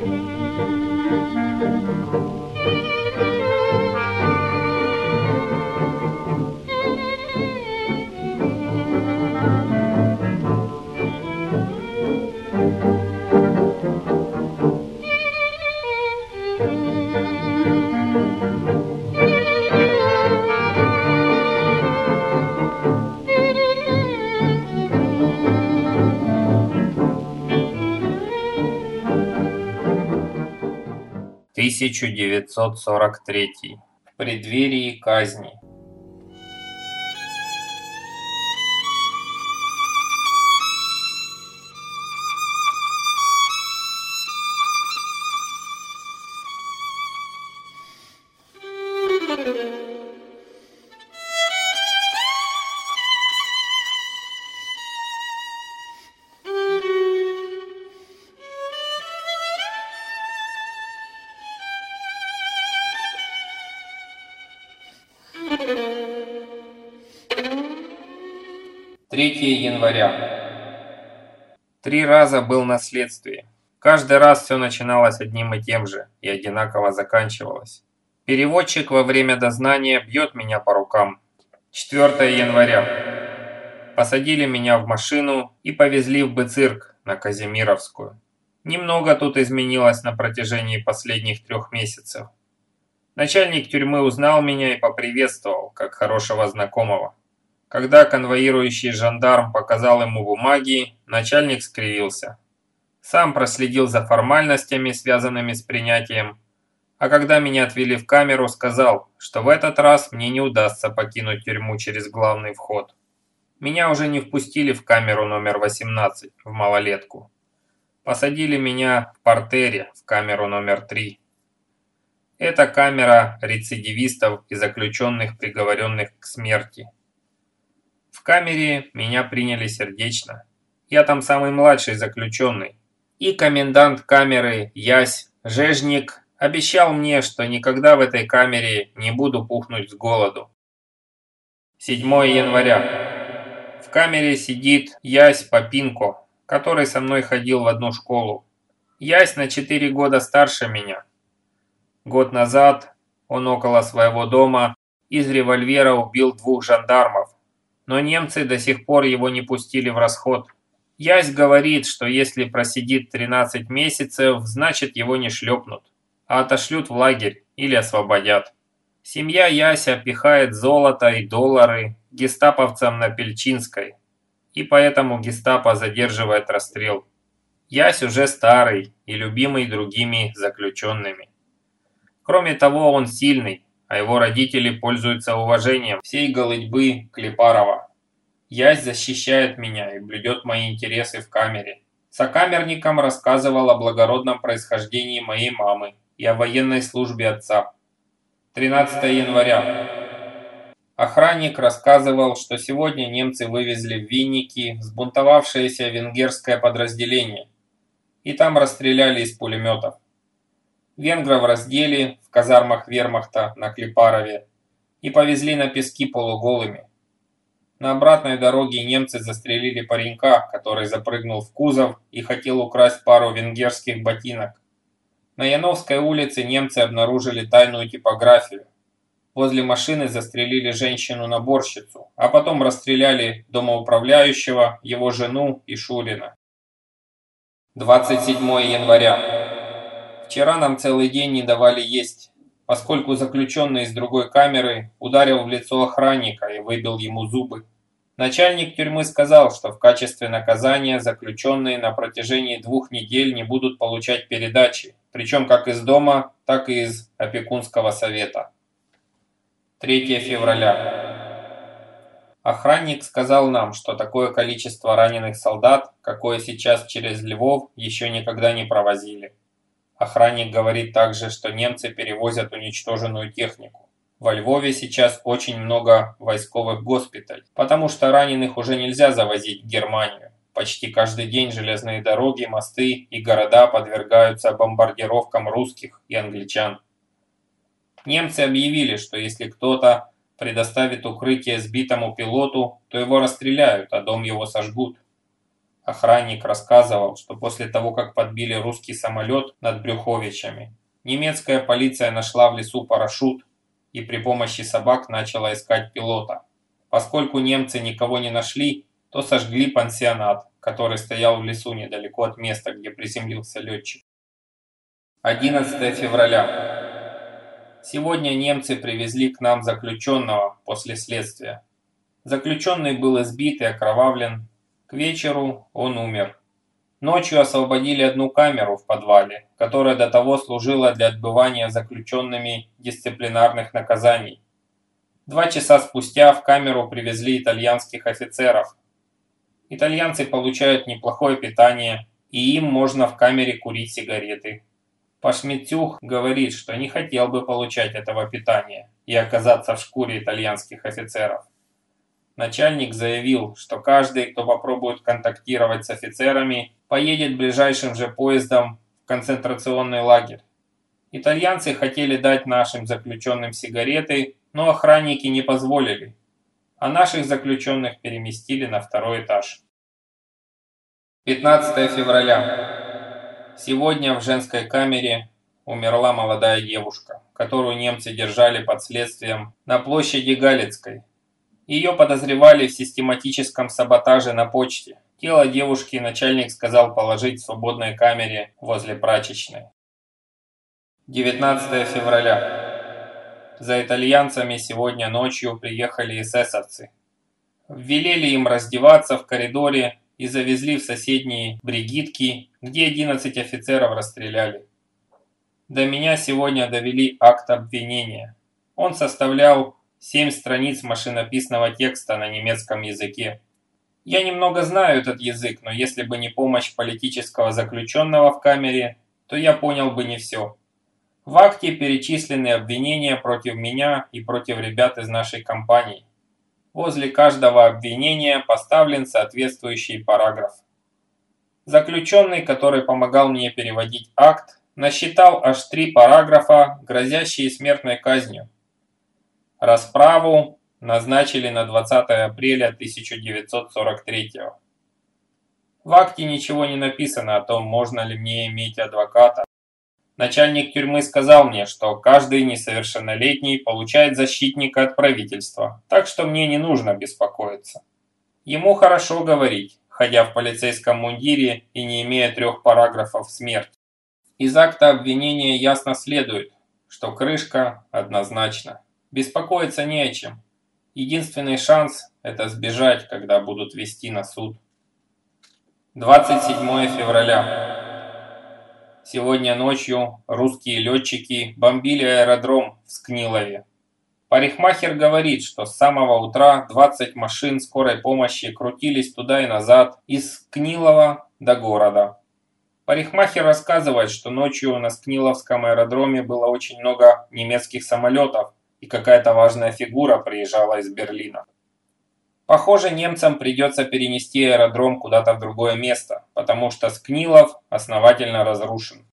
Thank you. 1943. В преддверии казни. Третье января. Три раза был на следствии. Каждый раз все начиналось одним и тем же, и одинаково заканчивалось. Переводчик во время дознания бьет меня по рукам. 4 января. Посадили меня в машину и повезли в Быцирк на Казимировскую. Немного тут изменилось на протяжении последних трех месяцев. Начальник тюрьмы узнал меня и поприветствовал, как хорошего знакомого. Когда конвоирующий жандарм показал ему бумаги, начальник скривился. Сам проследил за формальностями, связанными с принятием, а когда меня отвели в камеру, сказал, что в этот раз мне не удастся покинуть тюрьму через главный вход. Меня уже не впустили в камеру номер 18, в малолетку. Посадили меня в портере, в камеру номер 3. Это камера рецидивистов и заключенных, приговоренных к смерти. В камере меня приняли сердечно. Я там самый младший заключенный. И комендант камеры Ясь Жежник обещал мне, что никогда в этой камере не буду пухнуть с голоду. 7 января. В камере сидит Ясь Попинко, который со мной ходил в одну школу. Ясь на 4 года старше меня. Год назад он около своего дома из револьвера убил двух жандармов, но немцы до сих пор его не пустили в расход. Ясь говорит, что если просидит 13 месяцев, значит его не шлепнут, а отошлют в лагерь или освободят. Семья Яся пихает золото и доллары гестаповцам на Пельчинской, и поэтому гестапо задерживает расстрел. Ясь уже старый и любимый другими заключенными. Кроме того, он сильный, а его родители пользуются уважением всей голытьбы Клепарова. Ясь защищает меня и блюдет мои интересы в камере. Сокамерникам рассказывал о благородном происхождении моей мамы и о военной службе отца. 13 января. Охранник рассказывал, что сегодня немцы вывезли в Винники сбунтовавшееся венгерское подразделение, и там расстреляли из пулеметов. Венгров раздели в казармах вермахта на Клепарове и повезли на пески полуголыми. На обратной дороге немцы застрелили паренька, который запрыгнул в кузов и хотел украсть пару венгерских ботинок. На Яновской улице немцы обнаружили тайную типографию. Возле машины застрелили женщину-наборщицу, а потом расстреляли домоуправляющего, его жену и Шурина. 27 января. Вчера нам целый день не давали есть, поскольку заключенный из другой камеры ударил в лицо охранника и выбил ему зубы. Начальник тюрьмы сказал, что в качестве наказания заключенные на протяжении двух недель не будут получать передачи, причем как из дома, так и из опекунского совета. 3 февраля. Охранник сказал нам, что такое количество раненых солдат, какое сейчас через Львов, еще никогда не провозили. Охранник говорит также, что немцы перевозят уничтоженную технику. Во Львове сейчас очень много войсковых госпиталей, потому что раненых уже нельзя завозить в Германию. Почти каждый день железные дороги, мосты и города подвергаются бомбардировкам русских и англичан. Немцы объявили, что если кто-то предоставит укрытие сбитому пилоту, то его расстреляют, а дом его сожгут. Охранник рассказывал, что после того, как подбили русский самолет над Брюховичами, немецкая полиция нашла в лесу парашют и при помощи собак начала искать пилота. Поскольку немцы никого не нашли, то сожгли пансионат, который стоял в лесу недалеко от места, где приземлился летчик. 11 февраля. Сегодня немцы привезли к нам заключенного после следствия. Заключенный был избит и окровавлен. К вечеру он умер. Ночью освободили одну камеру в подвале, которая до того служила для отбывания заключенными дисциплинарных наказаний. Два часа спустя в камеру привезли итальянских офицеров. Итальянцы получают неплохое питание, и им можно в камере курить сигареты. Пашмитюх говорит, что не хотел бы получать этого питания и оказаться в шкуре итальянских офицеров. Начальник заявил, что каждый, кто попробует контактировать с офицерами, поедет ближайшим же поездом в концентрационный лагерь. Итальянцы хотели дать нашим заключенным сигареты, но охранники не позволили, а наших заключенных переместили на второй этаж. 15 февраля. Сегодня в женской камере умерла молодая девушка, которую немцы держали под следствием на площади Галицкой. Ее подозревали в систематическом саботаже на почте. Тело девушки начальник сказал положить в свободной камере возле прачечной. 19 февраля. За итальянцами сегодня ночью приехали эсэсовцы. Велели им раздеваться в коридоре и завезли в соседние бригитки, где 11 офицеров расстреляли. До меня сегодня довели акт обвинения. Он составлял 7 страниц машинописного текста на немецком языке. Я немного знаю этот язык, но если бы не помощь политического заключенного в камере, то я понял бы не все. В акте перечислены обвинения против меня и против ребят из нашей компании. Возле каждого обвинения поставлен соответствующий параграф. Заключенный, который помогал мне переводить акт, насчитал аж три параграфа, грозящие смертной казнью. Расправу назначили на 20 апреля 1943 В акте ничего не написано о том, можно ли мне иметь адвоката. Начальник тюрьмы сказал мне, что каждый несовершеннолетний получает защитника от правительства, так что мне не нужно беспокоиться. Ему хорошо говорить, ходя в полицейском мундире и не имея трех параграфов смерти. Из акта обвинения ясно следует, что крышка однозначно. Беспокоиться не о чем. Единственный шанс – это сбежать, когда будут вести на суд. 27 февраля. Сегодня ночью русские летчики бомбили аэродром в Скнилове. Парикмахер говорит, что с самого утра 20 машин скорой помощи крутились туда и назад из Скнилова до города. Парикмахер рассказывает, что ночью на Скниловском аэродроме было очень много немецких самолетов и какая-то важная фигура приезжала из Берлина. Похоже, немцам придется перенести аэродром куда-то в другое место, потому что Скнилов основательно разрушен.